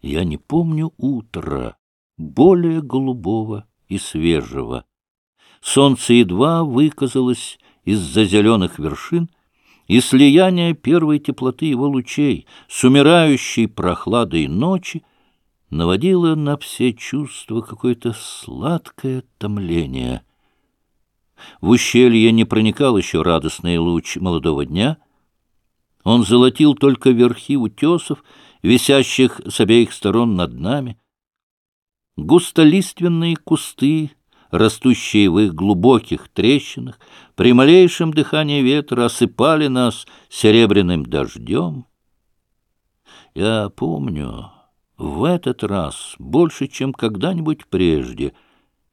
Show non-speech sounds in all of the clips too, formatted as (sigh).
Я не помню утра, более голубого и свежего. Солнце едва выказалось из-за зеленых вершин, и слияние первой теплоты его лучей с умирающей прохладой ночи наводило на все чувства какое-то сладкое томление. В ущелье не проникал еще радостный луч молодого дня. Он золотил только верхи утесов, висящих с обеих сторон над нами. Густолиственные кусты, растущие в их глубоких трещинах, при малейшем дыхании ветра осыпали нас серебряным дождем. Я помню, в этот раз, больше, чем когда-нибудь прежде,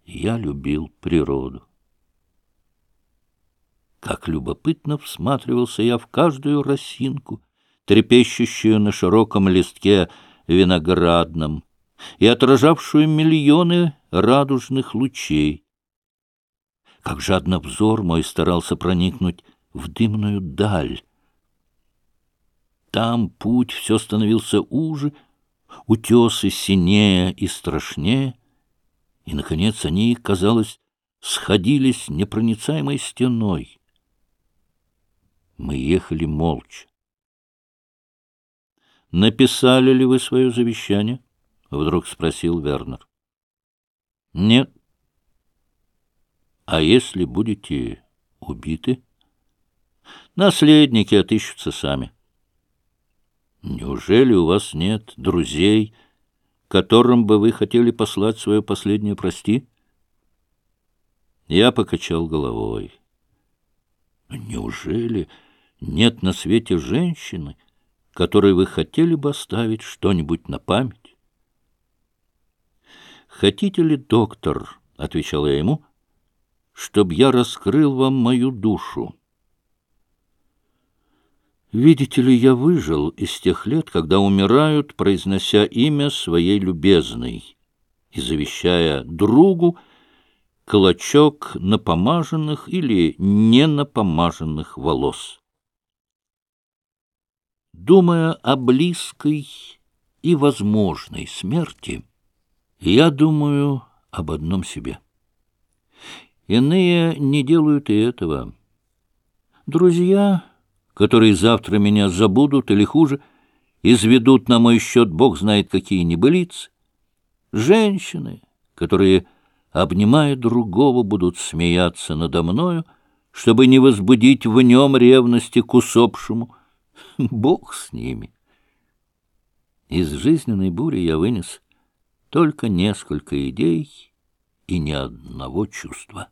я любил природу. Как любопытно всматривался я в каждую росинку, трепещущую на широком листке виноградном и отражавшую миллионы радужных лучей. Как жадно взор мой старался проникнуть в дымную даль. Там путь все становился уже, утесы синее и страшнее, и, наконец, они, казалось, сходились непроницаемой стеной. Мы ехали молча. «Написали ли вы свое завещание?» — вдруг спросил Вернер. «Нет». «А если будете убиты?» «Наследники отыщутся сами». «Неужели у вас нет друзей, которым бы вы хотели послать свое последнее прости?» Я покачал головой. «Неужели нет на свете женщины, которой вы хотели бы оставить что-нибудь на память? «Хотите ли, доктор, — отвечал я ему, — чтобы я раскрыл вам мою душу?» Видите ли, я выжил из тех лет, когда умирают, произнося имя своей любезной и завещая другу клочок напомаженных или не напомаженных волос думая о близкой и возможной смерти, я думаю об одном себе. Иные не делают и этого. Друзья, которые завтра меня забудут или хуже, изведут на мой счет бог знает какие небылицы. Женщины, которые, обнимая другого, будут смеяться надо мною, чтобы не возбудить в нем ревности к усопшему, (laughs) Бог с ними. Из жизненной бури я вынес только несколько идей и ни одного чувства.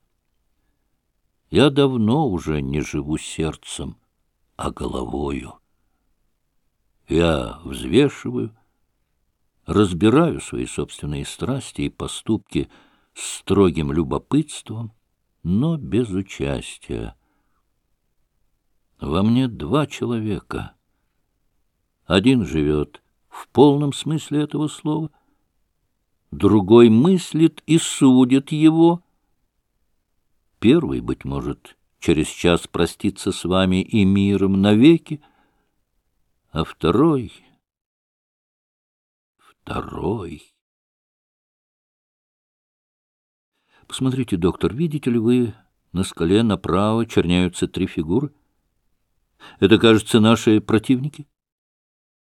Я давно уже не живу сердцем, а головою. Я взвешиваю, разбираю свои собственные страсти и поступки с строгим любопытством, но без участия. Во мне два человека. Один живет в полном смысле этого слова, другой мыслит и судит его. Первый, быть может, через час проститься с вами и миром навеки, а второй... Второй... Посмотрите, доктор, видите ли вы, на скале направо черняются три фигуры? Это, кажется, наши противники.